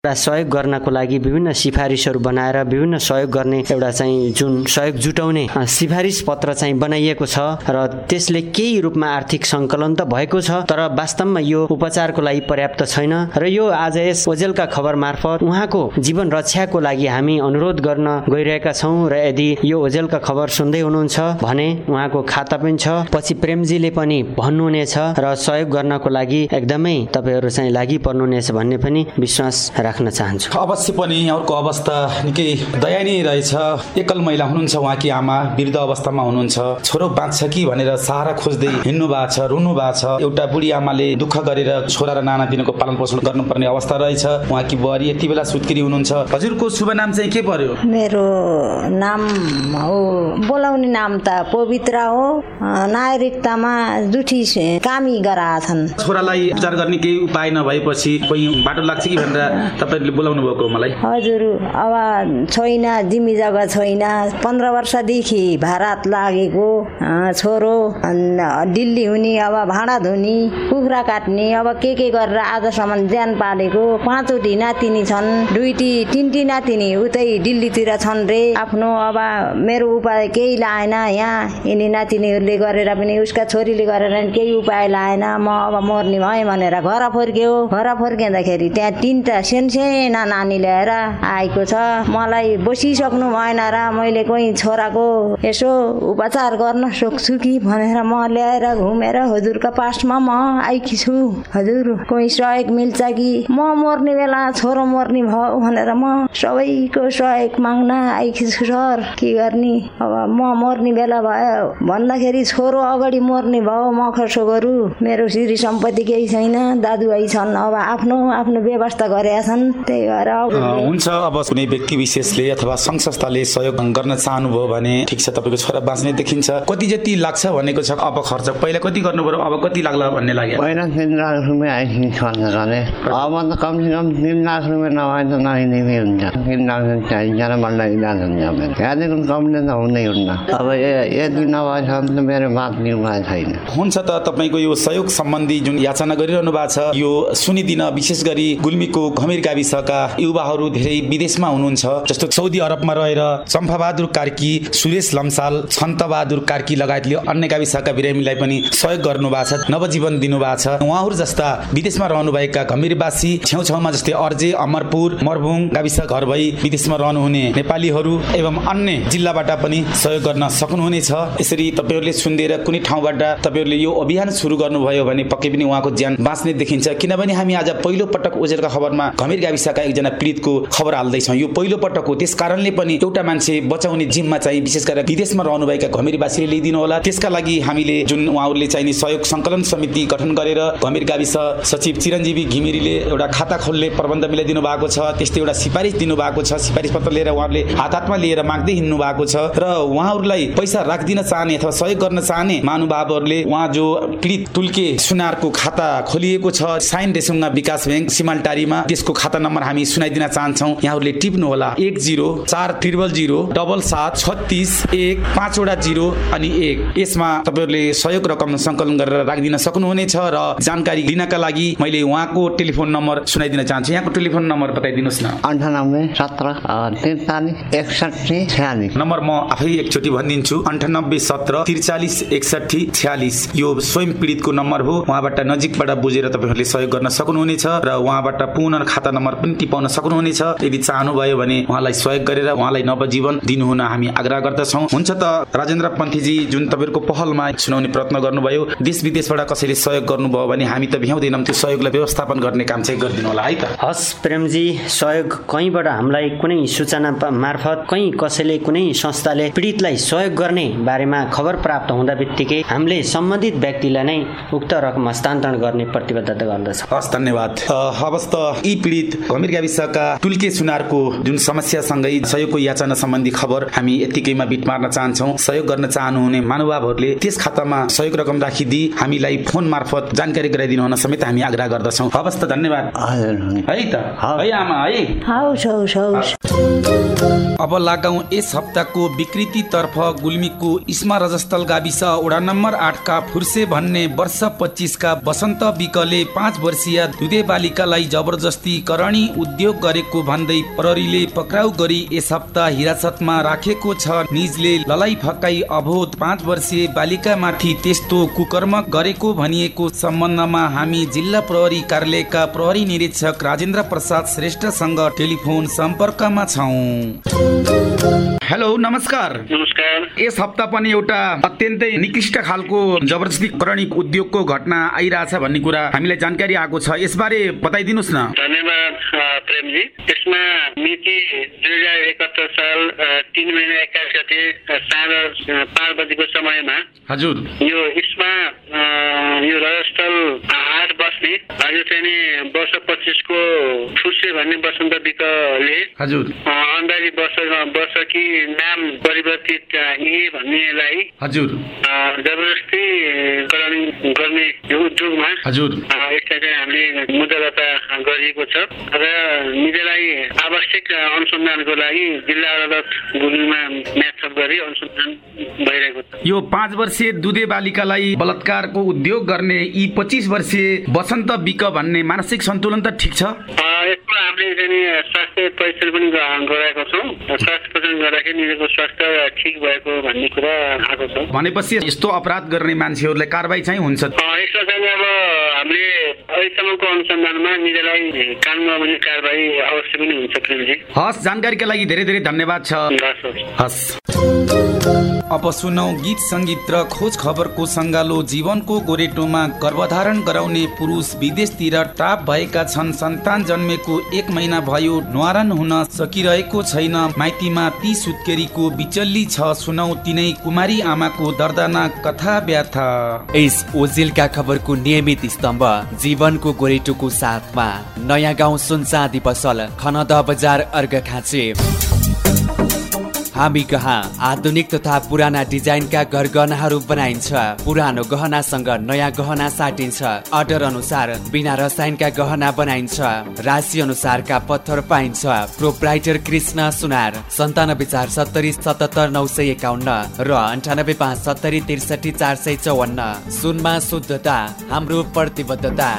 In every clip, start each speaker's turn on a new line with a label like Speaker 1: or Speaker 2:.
Speaker 1: एउटा सहयोग गर्नको लागि विभिन्न सिफारिसहरू बनाएर विभिन्न सहयोग गर्ने एउटा चाहिँ जुन सहयोग जुटाउने सिफारिस पत्र चाहिँ बनाइएको छ र त्यसले केही रूपमा आर्थिक सङ्कलन त भएको छ तर वास्तवमा यो उपचारको लागि पर्याप्त छैन र यो आज यस ओजेलका खबर मार्फत उहाँको जीवन रक्षाको लागि हामी अनुरोध गर्न गइरहेका छौँ र यदि यो ओजेलका खबर सुन्दै हुनुहुन्छ भने उहाँको खाता पनि छ पछि प्रेमजीले पनि भन्नुहुनेछ र सहयोग गर्नको लागि एकदमै तपाईँहरू चाहिँ लागि पर्नुहुनेछ भन्ने पनि विश्वास राख्न चाहन्छु।
Speaker 2: अवश्य पनि यहाँहरूको अवस्था निकै दयनीय रहेछ। एकल महिला हुनुहुन्छ उहाँकी आमा वृद्ध अवस्थामा हुनुहुन्छ। छोरो बाँच्छ कि भनेर सहारा खोज्दै हिँड्नु भएको छ रुनु भएको छ। एउटा बुढी आमाले दुःख गरेर छोरा र नाना दिनको पालन पोषण गर्नुपर्ने अवस्था रहेछ। उहाँकी बुहारी यति बेला सुत्केरी हुनुहुन्छ। हजुरको शुभ नाम चाहिँ के पर्यो?
Speaker 3: मेरो नाम हो बोलाउने नाम त पवित्र हो। नागरिकतामा जुठी कामी गराछन्
Speaker 2: छोरालाई उपचार गर्ने केही उपाय नभएपछि कोही बाटो लाग्छ कि भनेर तपाईँहरूले बोलाउनु भएको मलाई?
Speaker 3: हजुर अब छैन जिम्मी जग्गा छैन। पन्ध्र वर्षदेखि भारत लागेको छोरो दिल्ली हुने अब भाँडा धुने कुखुरा काट्ने अब के के गरेर आजसम्म ज्यान पालेको? पाँचवटी नातिनी छन् दुईटी तिनटी नातिनी उतै दिल्लीतिर छन् रे। आफ्नो अब मेरो उपाय केही लाएन यहाँ। यिनी नातिनीहरूले गरेर पनि उसका छोरीले गरेर केही उपाय लाएन। म अब मर्ने भएँ भनेर घर फर्क्यो। घर फर्किँदाखेरि त्यहाँ तिनवटा सानसाना नानी ल्याएर आएको छ। मलाई बसिसक्नु भएन र मैले कोही छोराको यसो उपचार गर्न सक्छु कि भनेर म ल्याएर घुमेर हजुरका पासमा म आएकी छु। हजुर कोही सहयोग मिल्छ कि? म मर्ने बेला छोरो मर्ने भयो भनेर म सबैको सहयोग माग्न आएकी छु सर। के गर्ने? अब म मर्ने बेला भयो। भन्दाखेरि छोरो अगाडि मर्ने भयो म खर्च गरौँ? मेरो श्री सम्पत्ति केही छैन दाजुभाइ छन्। अब आफ्नो आफ्नो व्यवस्था गरेका छन्। त्यही भएर
Speaker 2: हुन्छ अब कुनै व्यक्ति विशेषले अथवा सङ्घ संस्थाले सहयोग गर्न चाहनुभयो भने ठिक छ तपाईँको छोरा बाँच्ने देखिन्छ। कति जति लाग्छ भनेको छ अब खर्च पहिला कति गर्नु पर्यो अब कति लाग्ला भन्ने लाग्यो?
Speaker 4: पहिला तिन लाख रुपियाँ आइसक्यो खर्च गरे अब त कमसेकम तिन लाख रुपियाँ नभए त नहिने हुन्छ। तिन लाख चाहिन्छ र मलाई इलाज हुन्छ त्यहाँदेखि कमले त हुँदै हुन्न। अब यति नभएसम्म त मेरो बाँच्ने उपाय छैन।
Speaker 2: हुन्छ त तपाईँको यो सहयोग सम्बन्धी जुन याचना गरिरहनु भएको छ यो सुनिदिन विशेष गरी गुल्मीको घमेर गाविसका युवाहरू धेरै विदेशमा हुनुहुन्छ जस्तो सौदी अरबमा रहेर चम्पाबहादुर कार्की सुरेश लम्साल छन्तबहादुर कार्की लगायतले अन्य गाविसका बिरामीलाई पनि सहयोग गर्नु भएको छ नवजीवन दिनुभएको छ। उहाँहरू जस्ता विदेशमा रहनुभएका घमिरवासी छेउछाउमा जस्तै अर्जे अमरपुर मरभुङ गाविस घर भई विदेशमा रहनुहुने नेपालीहरू एवं अन्य जिल्लाबाट पनि सहयोग गर्न सक्नुहुनेछ। यसरी तपाईँहरूले सुनिदिएर कुनै ठाउँबाट तपाईँहरूले यो अभियान सुरु गर्नुभयो भने पक्कै पनि उहाँको ज्यान बाँच्ने देखिन्छ। किनभने हामी आज पहिलो पटक ओजेलका खबरमा गाविसका एकजना पीडितको खबर हाल्दैछौँ। यो पहिलो पटक हो। त्यस कारणले पनि एउटा मान्छे बचाउने जिम्मा चाहिँ विशेष गरेर विदेशमा रहनुभएका घमिरवासीले लिइदिनु होला। त्यसका लागि हामीले जुन उहाँहरूले चाहिने सहयोग सङ्कलन समिति गठन गरेर घमिर गाविस सचिव चिरञ्जीवी घिमिरीले एउटा खाता खोल्ने प्रबन्ध मिलाइदिनु भएको छ। त्यस्तै एउटा सिफारिस दिनु भएको छ। सिफारिस पत्र लिएर उहाँहरूले हात हातमा लिएर माग्दै हिँड्नु भएको छ। र उहाँहरूलाई पैसा राखिदिन चाहने अथवा सहयोग गर्न चाहने महानुभावहरूले उहाँ जो पीडित टुल्के सुनारको खाता खोलिएको छ साइन रेसुङ्गा विकास ब्याङ्क सिमालटारीमा त्यसको नम्बर हामी सुनाइदिन चाहन्छौँ। यहाँहरूले टिप्नु होला एक जिरो चार ट्रिपल जिरो डबल सात छत्तिस एक पाँचवटा जिरो अनि एक। यसमा तपाईँहरूले सहयोग रकम सङ्कलन गरेर राखिदिन सक्नुहुनेछ र जानकारी दिनका लागि मैले उहाँको टेलिफोन नम्बर सुनाइदिन चाहन्छु। यहाँको टेलिफोन नम्बर बताइदिनुहोस् न।
Speaker 4: अन्ठानब्बे सत्र त्रिचालिस एकसठी छ्यालिस।
Speaker 2: नम्बर म आफै एकचोटि भनिदिन्छु। अन्ठानब्बे सत्र त्रिचालिस एकसठी छ्यालिस। यो स्वयं पीडितको नम्बर हो। उहाँबाट नजिकबाट बुझेर तपाईँहरूले सहयोग गर्न सक्नुहुनेछ र उहाँबाट पुनः खाता नम्बर पनि टिपाउन सक्नुहुनेछ। यदि चाहनुभयो भने उहाँलाई सहयोग गरेर उहाँलाई नवजीवन दिनुहुन हामी आग्रह गर्दछौँ। हुन्छ त राजेन्द्र पन्थीजी जुन तपाईँहरूको पहलमा सुनाउने प्रयत्न गर्नुभयो देश विदेशबाट कसैले सहयोग गर्नुभयो भने हामी त भ्याउँदैनौँ। त्यो सहयोगलाई व्यवस्थापन गर्ने काम चाहिँ गरिदिनु होला है त?
Speaker 1: हस् प्रेमजी सहयोग कहीँबाट हामीलाई कुनै सूचना मार्फत कहीँ कसैले कुनै संस्थाले पीडितलाई सहयोग गर्ने बारेमा खबर प्राप्त हुँदा बित्तिकै हामीले सम्बन्धित व्यक्तिलाई नै उक्त रकम हस्तान्तरण गर्ने प्रतिबद्धता गर्दछ।
Speaker 2: हस् धन्यवाद। हवस् त यी पीडित घमिर गाविसका टुल्के सुनारको जुन समस्यासँगै सहयोगको याचना सम्बन्धी खबर हामी यतिकैमा बिट मार्न चाहन्छौँ। सहयोग गर्न चाहनुहुने महानुभावहरूले त्यस खातामा सहयोग रकम राखिदिई हामीलाई फोन मार्फत जानकारी गराइदिनु हुन समेत हामी आग्रह गर्दछौँ। हवस् त धन्यवाद। है त? है आमा है? अब लागौँ यस हप्ताको विकृतितर्फ गुल्मीको इस्मा रजस्थल गाविस वडा नम्बर आठका फुर्से भन्ने वर्ष पच्चिसका बसन्त विकले पाँच वर्षीय दुधे बालिकालाई जबरजस्ती करणी उद्योग गरेको भन्दै प्रहरीले पक्राउ गरी यस हप्ता हिरासतमा राखेको छ। निजले ललाई फकाई अभोध पाँच वर्षीय बालिकामाथि त्यस्तो कुकर्म गरेको भनिएको सम्बन्धमा हामी जिल्ला प्रहरी कार्यालयका प्रहरी निरीक्षक राजेन्द्र प्रसाद श्रेष्ठसँग टेलिफोन सम्पर्कमा छौँ। हेलो नमस्कार।
Speaker 5: नमस्कार।
Speaker 2: यस हप्ता पनि एउटा अत्यन्तै निकृष्ट खालको जबरजस्ती करणिक उद्योगको घटना आइरहेछ भन्ने कुरा हामीलाई जानकारी आएको छ। यसबारे बताइदिनुहोस् न।
Speaker 5: धन्यवाद प्रेमजी। यसमा मिति दुई हजार एकहत्तर साल तिन महिना एक्काइस गते साँझ पाँच बजेको समयमा
Speaker 2: हजुर।
Speaker 5: यो इस्मा अ, यो रजस्थल आठ बस्ने यो चाहिँ नि वर्ष पच्चिसको फुसे भन्ने वसन्त विकले
Speaker 2: हजुर।
Speaker 5: अ, अन्दाजी वर्ष वर्षकी नाम परिवर्तित अ, ए भन्नेलाई
Speaker 2: हजुर।
Speaker 5: जबरजस्ती गर्ने यो उद्योगमा
Speaker 2: हजुर।
Speaker 5: यसलाई चाहिँ हामीले मुद्दा दर्ता गरिएको छ। र निजलाई आवश्यक अनुसन्धानको लागि जिल्ला अदालत गुल्मीमा म्याथप गरी अनुसन्धान भइरहेको छ।
Speaker 2: यो पाँच वर्षीय दुधे बालिकालाई बलात्कारको उद्योग गर्ने यी पच्चिस वर्षीय बसन्त विक भन्ने मानसिक सन्तुलन त ठिक छ?
Speaker 5: अ, यसमा हामीले चाहिँ स्वास्थ्य परीक्षण पनि गराएको छौँ। स्वास्थ्य परीक्षण गर्दाखेरि निजको स्वास्थ्य ठिक भएको भन्ने कुरा आएको छ।
Speaker 2: भनेपछि यस्तो अपराध गर्ने मान्छेहरूलाई कारवाही चाहिँ हुन्छ।
Speaker 5: यसमा चाहिँ अब हामीले अहिलेसम्मको अनुसन्धानमा निजलाई कानुनमा पनि कारवाही अवश्य पनि हुन्छ प्रेमजी।
Speaker 2: हस् जानकारीका लागि धेरै धेरै धन्यवाद छ।
Speaker 5: हस्।
Speaker 2: अब सुनौ गीत सङ्गीत र खोज खबरको सङ्गालो जीवनको गोरेटोमा गर्भधारण गराउने पुरुष विदेशतिर टाप भएका छन्। सन्तान जन्मेको एक महिना भयो न्वारन हुन सकिरहेको छैन। माइतीमा ती सुत्केरीको बिचल्ली छ। सुनौ तिनै कुमारी आमाको दर्दनाक कथा व्याथा।
Speaker 6: यस ओजेलका खबरको नियमित स्तम्भ जीवनको गोरेटोको साथमा। नयाँ गाउँ सुनचाँदी पसल खनद बजार अर्घ हामी कहाँ? आधुनिक तथा पुराना डिजाइनका गरगहनाहरू बनाइन्छ। पुरानो गहनासँग नयाँ गहना साटिन्छ। अर्डर अनुसार बिना रसायनका गहना बनाइन्छ। राशि अनुसारका पत्थर पाइन्छ। प्रोप्राइटर कृष्ण सुनार सन्तानब्बे चार सत्तरी सतहत्तर नौ सय एकाउन्न र अन्ठानब्बे पाँच सत्तरी त्रिसठी चार सय चौवन्न। सुनमा शुद्धता हाम्रो प्रतिबद्धता।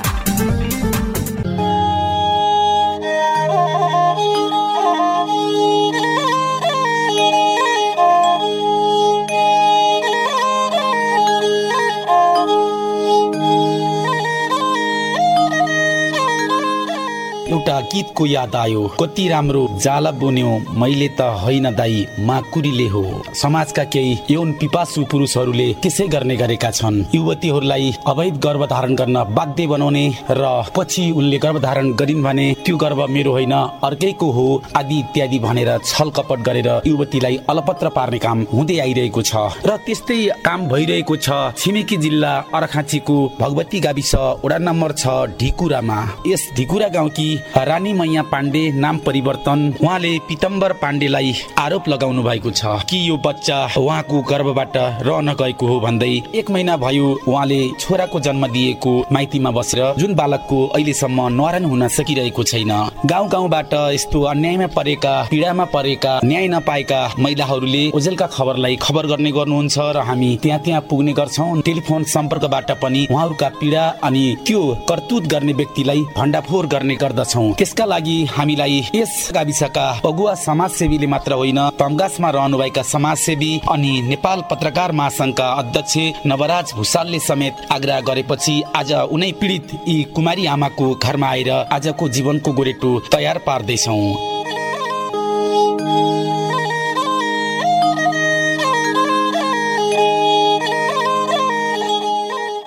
Speaker 2: एउटा गीतको याद आयो। कति राम्रो जाला बुन्यो। मैले त होइन दाई माकुरीले हो। समाजका केही यौन पिपासु पुरुषहरूले त्यसै गर्ने गरेका छन्। युवतीहरूलाई अवैध गर्भधारण गर्न बाध्य बनाउने र पछि उनले गर्भधारण गरिन् भने त्यो गर्भ मेरो होइन अर्कैको हो आदि इत्यादि भनेर छल कपट गरेर युवतीलाई अलपत्र पार्ने काम हुँदै आइरहेको छ। र त्यस्तै काम भइरहेको छ छिमेकी जिल्ला अर्खाँचीको भगवती गाविस वडा नम्बर छ ढिकुरामा। यस ढिकुरा गाउँकी रानी मैया पाण्डे नाम परिवर्तन। उहाँले पितम्बर पाण्डेलाई आरोप लगाउनु भएको छ। कि यो बच्चा उहाँको गर्भबाट रहन गएको हो भन्दै एक महिना भयो उहाँले छोराको जन्म दिएको माइतीमा बसेर जुन बालकको अहिलेसम्म न्वारन हुन सकिरहेको छैन। गाउँ गाउँबाट यस्तो अन्यायमा परेका पीडामा परेका न्याय नपाएका महिलाहरूले ओजेलका खबरलाई खबर गर्ने गर्नुहुन्छ र हामी त्यहाँ त्यहाँ पुग्ने गर्छौँ। टेलिफोन सम्पर्कबाट पनि उहाँहरूका पीडा अनि त्यो करतुत गर्ने व्यक्तिलाई भण्डाफोर गर्ने गर्दछौँ। त्यसका लागि हामीलाई यस गाविसका अगुवा समाजसेवीले मात्र होइन तमगासमा रहनुभएका समाजसेवी अनि नेपाल पत्रकार महासंघका अध्यक्ष नवराज भूषालले समेत आग्रह गरेपछि आज उनै पीडित यी कुमारी आमाको घरमा आएर आजको जीवनको गोरेटो तयार पार्दैछौ।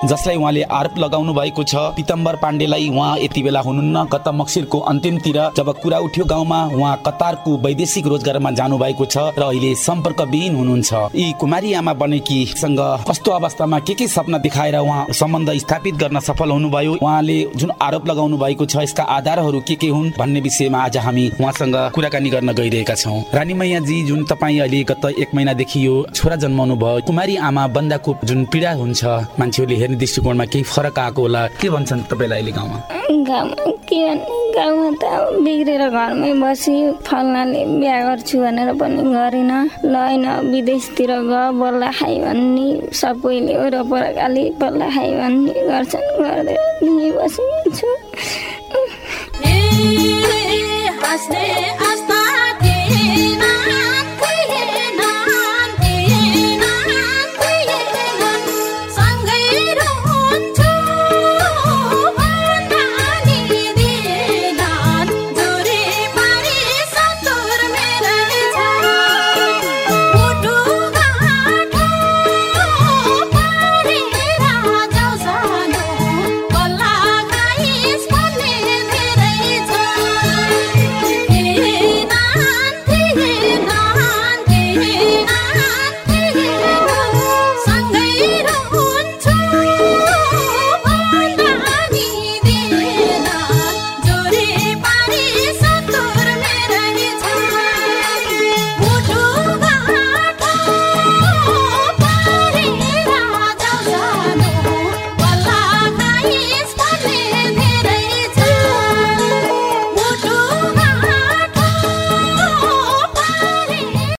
Speaker 2: जसलाई उहाँले आरोप लगाउनु भएको छ। पितम्बर पाण्डेलाई उहाँ यति बेला हुनुहुन्न। गत मक्सिरको अन्तिमतिर जब कुरा उठ्यो गाउँमा उहाँ कतारको वैदेशिक रोजगारमा जानु भएको छ र अहिले सम्पर्क विहीन हुनुहुन्छ। यी कुमारी आमा बनेकीसँग कस्तो अवस्थामा के के सपना देखाएर उहाँ सम्बन्ध स्थापित गर्न सफल हुनुभयो? उहाँले जुन आरोप लगाउनु भएको छ यसका आधारहरू के के हुन् भन्ने विषयमा आज हामी उहाँसँग कुराकानी गर्न गइरहेका छौँ। रानी मैयाजी जुन तपाईँ अहिले गत एक महिनादेखि यो छोरा जन्माउनु भयो कुमारी आमा बन्दाको जुन पीडा हुन्छ मान्छेहरूले हेर्ने हेर्ने दृष्टिकोणमा केही फरक आएको होला? के भन्छन् तपाईँलाई अहिले गाउँमा?
Speaker 7: गाउँमा के भन्ने गाउँमा त बिग्रेर घरमै बसी फल्नाले बिहा गर्छु भनेर पनि गरेन। ल होइन विदेशतिर ग बल्ल खाइ भन्ने सबैले वरपर गाली बल्ल खाइ भन्ने गर्छन्। गर्दै बसिन्छु।
Speaker 8: हाँस्ने